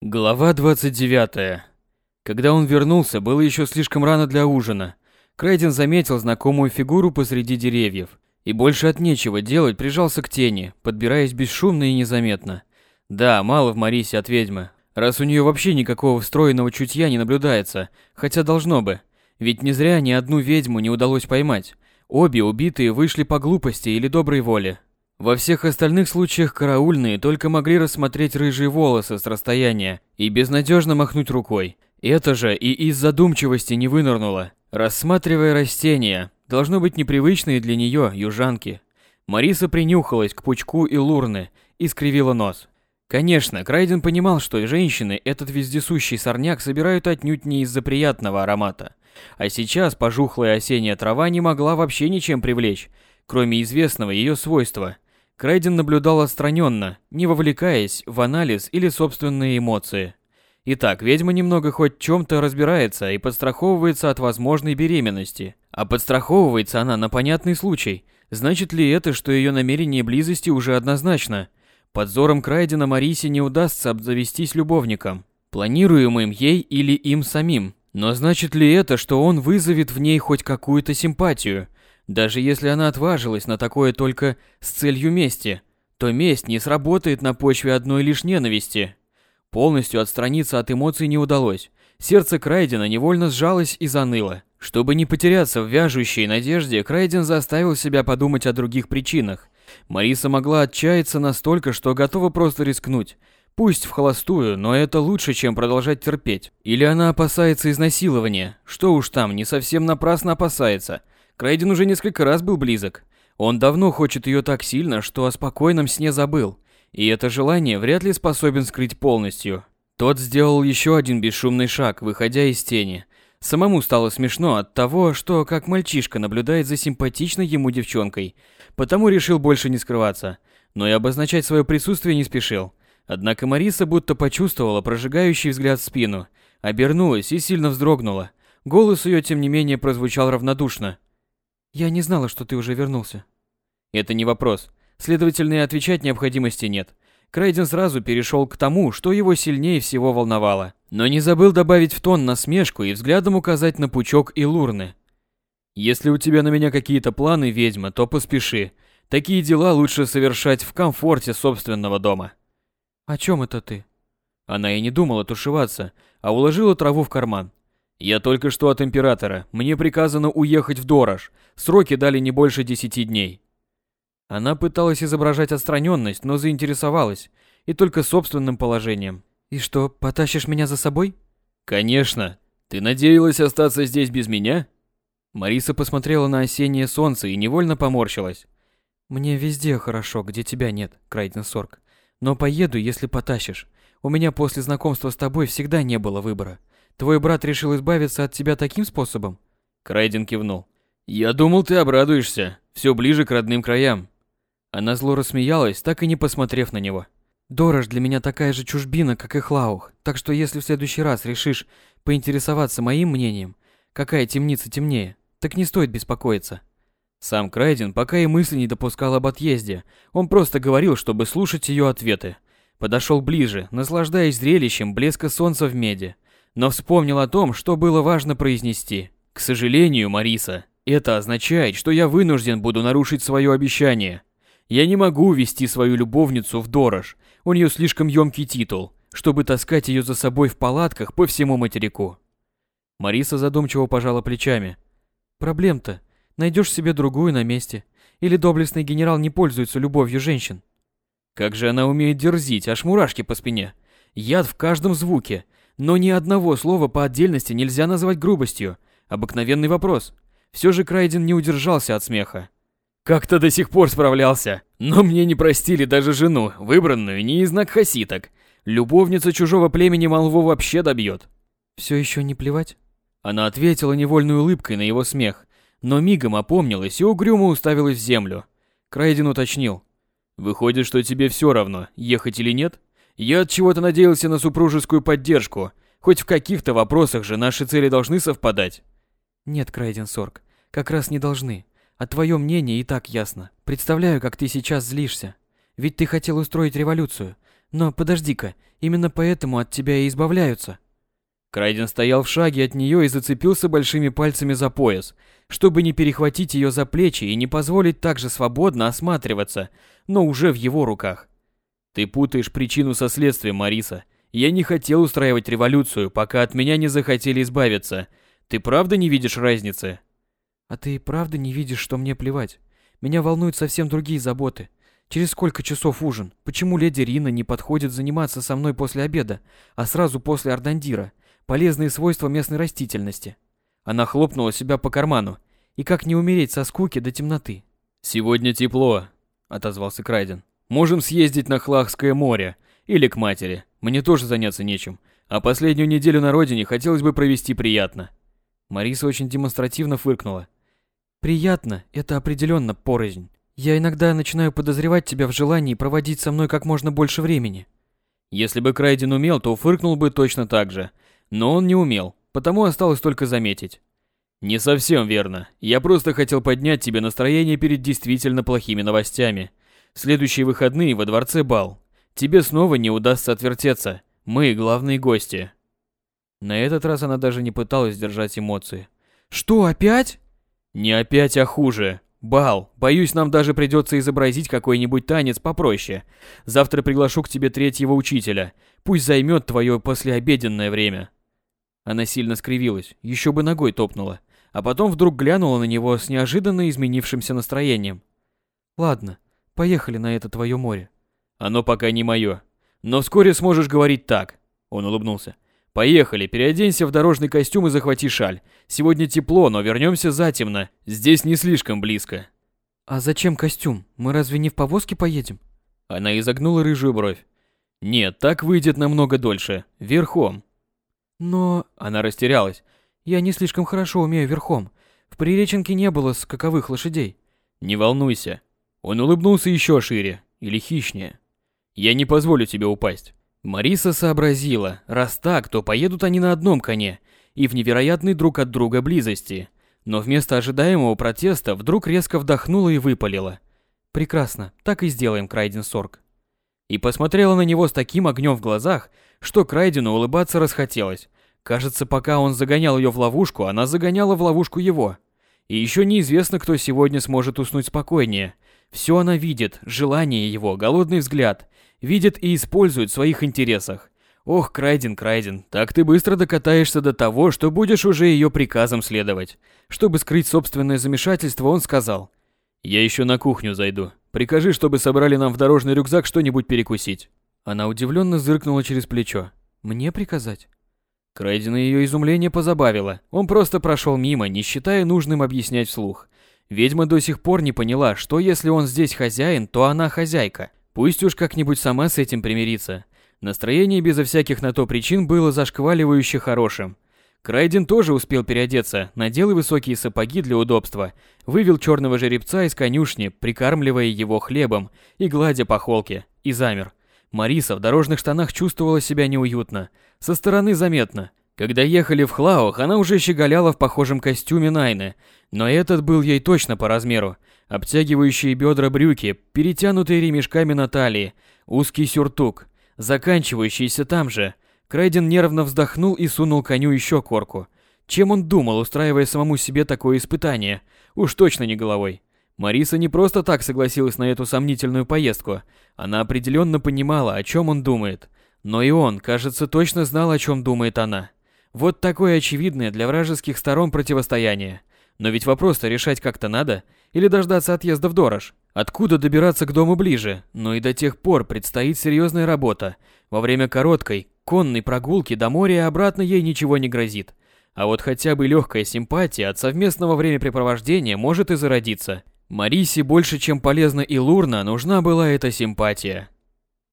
Глава 29. Когда он вернулся, было еще слишком рано для ужина. Крайден заметил знакомую фигуру посреди деревьев и больше от нечего делать прижался к тени, подбираясь бесшумно и незаметно. Да, мало в Марисе от ведьмы, раз у нее вообще никакого встроенного чутья не наблюдается, хотя должно бы. Ведь не зря ни одну ведьму не удалось поймать. Обе убитые вышли по глупости или доброй воле. Во всех остальных случаях караульные только могли рассмотреть рыжие волосы с расстояния и безнадежно махнуть рукой. Это же и из задумчивости не вынырнуло. Рассматривая растения, должно быть непривычные для нее южанки. Мариса принюхалась к пучку и лурны и скривила нос. Конечно, Крайден понимал, что женщины этот вездесущий сорняк собирают отнюдь не из-за приятного аромата. А сейчас пожухлая осенняя трава не могла вообще ничем привлечь, кроме известного ее свойства – Крайден наблюдал отстраненно, не вовлекаясь в анализ или собственные эмоции. Итак, ведьма немного хоть чем-то разбирается и подстраховывается от возможной беременности. А подстраховывается она на понятный случай. Значит ли это, что ее намерение близости уже однозначно? Под взором Крайдена Марисе не удастся обзавестись любовником, планируемым ей или им самим. Но значит ли это, что он вызовет в ней хоть какую-то симпатию – даже если она отважилась на такое только с целью мести, то месть не сработает на почве одной лишь ненависти. Полностью отстраниться от эмоций не удалось. Сердце Крайдена невольно сжалось и заныло. Чтобы не потеряться в вяжущей надежде, Крайден заставил себя подумать о других причинах. Мариса могла отчаяться настолько, что готова просто рискнуть. Пусть в холостую, но это лучше, чем продолжать терпеть. Или она опасается изнасилования. Что уж там, не совсем напрасно опасается – Крейден уже несколько раз был близок. Он давно хочет ее так сильно, что о спокойном сне забыл. И это желание вряд ли способен скрыть полностью. Тот сделал еще один бесшумный шаг, выходя из тени. Самому стало смешно от того, что как мальчишка наблюдает за симпатичной ему девчонкой, потому решил больше не скрываться, но и обозначать свое присутствие не спешил. Однако Мариса будто почувствовала прожигающий взгляд в спину, обернулась и сильно вздрогнула. Голос ее, тем не менее, прозвучал равнодушно. Я не знала, что ты уже вернулся. Это не вопрос. Следовательно, и отвечать необходимости нет. Крейден сразу перешел к тому, что его сильнее всего волновало. Но не забыл добавить в тон насмешку и взглядом указать на пучок и лурны. «Если у тебя на меня какие-то планы, ведьма, то поспеши. Такие дела лучше совершать в комфорте собственного дома». «О чем это ты?» Она и не думала тушеваться, а уложила траву в карман. «Я только что от императора. Мне приказано уехать в Дорож. Сроки дали не больше десяти дней». Она пыталась изображать отстраненность, но заинтересовалась. И только собственным положением. «И что, потащишь меня за собой?» «Конечно. Ты надеялась остаться здесь без меня?» Мариса посмотрела на осеннее солнце и невольно поморщилась. «Мне везде хорошо, где тебя нет, Крайден Сорг. Но поеду, если потащишь. У меня после знакомства с тобой всегда не было выбора. Твой брат решил избавиться от тебя таким способом? Крайден кивнул. Я думал, ты обрадуешься. Все ближе к родным краям. Она зло рассмеялась, так и не посмотрев на него. Дорож для меня такая же чужбина, как и Хлаух, так что если в следующий раз решишь поинтересоваться моим мнением, какая темница темнее, так не стоит беспокоиться. Сам Крайден пока и мысли не допускал об отъезде, он просто говорил, чтобы слушать ее ответы. Подошел ближе, наслаждаясь зрелищем блеска солнца в меди, но вспомнил о том, что было важно произнести. К сожалению, Мариса, это означает, что я вынужден буду нарушить свое обещание. Я не могу вести свою любовницу в Дорож, у нее слишком емкий титул, чтобы таскать ее за собой в палатках по всему материку. Мариса задумчиво пожала плечами. Проблем-то. Найдешь себе другую на месте. Или доблестный генерал не пользуется любовью женщин. Как же она умеет дерзить, аж мурашки по спине. Яд в каждом звуке, но ни одного слова по отдельности нельзя назвать грубостью. Обыкновенный вопрос. Все же Крайден не удержался от смеха. Как-то до сих пор справлялся. Но мне не простили даже жену, выбранную не из знак хаситок. Любовница чужого племени молву вообще добьет. Все еще не плевать? Она ответила невольной улыбкой на его смех, но мигом опомнилась и угрюмо уставилась в землю. Крайден уточнил. «Выходит, что тебе все равно, ехать или нет?» Я от чего-то надеялся на супружескую поддержку. Хоть в каких-то вопросах же наши цели должны совпадать. Нет, Крайден Сорг, как раз не должны. А твое мнение и так ясно. Представляю, как ты сейчас злишься. Ведь ты хотел устроить революцию. Но подожди-ка, именно поэтому от тебя и избавляются. Крайден стоял в шаге от нее и зацепился большими пальцами за пояс, чтобы не перехватить ее за плечи и не позволить так же свободно осматриваться, но уже в его руках. Ты путаешь причину со следствием, Мариса. Я не хотел устраивать революцию, пока от меня не захотели избавиться. Ты правда не видишь разницы? А ты правда не видишь, что мне плевать? Меня волнуют совсем другие заботы. Через сколько часов ужин? Почему леди Рина не подходит заниматься со мной после обеда, а сразу после Ардандира? Полезные свойства местной растительности. Она хлопнула себя по карману. И как не умереть со скуки до темноты? Сегодня тепло, отозвался Крайден. Можем съездить на Хлахское море или к матери. Мне тоже заняться нечем. А последнюю неделю на родине хотелось бы провести приятно. Мариса очень демонстративно фыркнула. Приятно это определенно порознь. Я иногда начинаю подозревать тебя в желании проводить со мной как можно больше времени. Если бы Крайден умел, то фыркнул бы точно так же. Но он не умел, потому осталось только заметить. Не совсем верно. Я просто хотел поднять тебе настроение перед действительно плохими новостями. Следующие выходные во дворце бал. Тебе снова не удастся отвертеться. Мы главные гости. На этот раз она даже не пыталась сдержать эмоции. Что, опять? Не опять, а хуже. Бал. Боюсь, нам даже придется изобразить какой-нибудь танец попроще. Завтра приглашу к тебе третьего учителя. Пусть займет твое послеобеденное время. Она сильно скривилась, еще бы ногой топнула, а потом вдруг глянула на него с неожиданно изменившимся настроением. «Ладно, поехали на это твое море». «Оно пока не мое. Но вскоре сможешь говорить так», — он улыбнулся. «Поехали, переоденься в дорожный костюм и захвати шаль. Сегодня тепло, но вернемся затемно. Здесь не слишком близко». «А зачем костюм? Мы разве не в повозке поедем?» Она изогнула рыжую бровь. «Нет, так выйдет намного дольше. Верхом. Но... Она растерялась. Я не слишком хорошо умею верхом. В Приреченке не было скаковых лошадей. Не волнуйся. Он улыбнулся еще шире, или хищнее. Я не позволю тебе упасть. Мариса сообразила, раз так, то поедут они на одном коне и в невероятной друг от друга близости. Но вместо ожидаемого протеста вдруг резко вдохнула и выпалила. «Прекрасно, так и сделаем, Крайден Сорг». И посмотрела на него с таким огнем в глазах, что Крайдену улыбаться расхотелось. Кажется, пока он загонял ее в ловушку, она загоняла в ловушку его. И еще неизвестно, кто сегодня сможет уснуть спокойнее. Все она видит, желание его, голодный взгляд. Видит и использует в своих интересах. Ох, Крайден, Крайден, так ты быстро докатаешься до того, что будешь уже ее приказам следовать. Чтобы скрыть собственное замешательство, он сказал. Я еще на кухню зайду. Прикажи, чтобы собрали нам в дорожный рюкзак что-нибудь перекусить. Она удивленно зыркнула через плечо. «Мне приказать?» Крейдена ее изумление позабавило. Он просто прошел мимо, не считая нужным объяснять вслух. Ведьма до сих пор не поняла, что если он здесь хозяин, то она хозяйка. Пусть уж как-нибудь сама с этим примирится. Настроение безо всяких на то причин было зашкваливающе хорошим. Крайден тоже успел переодеться, надел высокие сапоги для удобства, вывел черного жеребца из конюшни, прикармливая его хлебом и гладя по холке, и замер. Мариса в дорожных штанах чувствовала себя неуютно. Со стороны заметно. Когда ехали в Хлаух, она уже щеголяла в похожем костюме Найны, но этот был ей точно по размеру. Обтягивающие бедра брюки, перетянутые ремешками на талии, узкий сюртук, заканчивающийся там же. Крайден нервно вздохнул и сунул коню еще корку. Чем он думал, устраивая самому себе такое испытание? Уж точно не головой. Мариса не просто так согласилась на эту сомнительную поездку. Она определенно понимала, о чем он думает. Но и он, кажется, точно знал, о чем думает она. Вот такое очевидное для вражеских сторон противостояние. Но ведь вопрос-то решать как-то надо. Или дождаться отъезда в Дорож. Откуда добираться к дому ближе? Но и до тех пор предстоит серьезная работа. Во время короткой, конной прогулки до моря и обратно ей ничего не грозит. А вот хотя бы легкая симпатия от совместного времяпрепровождения может и зародиться. Марисе больше, чем полезна и лурна, нужна была эта симпатия.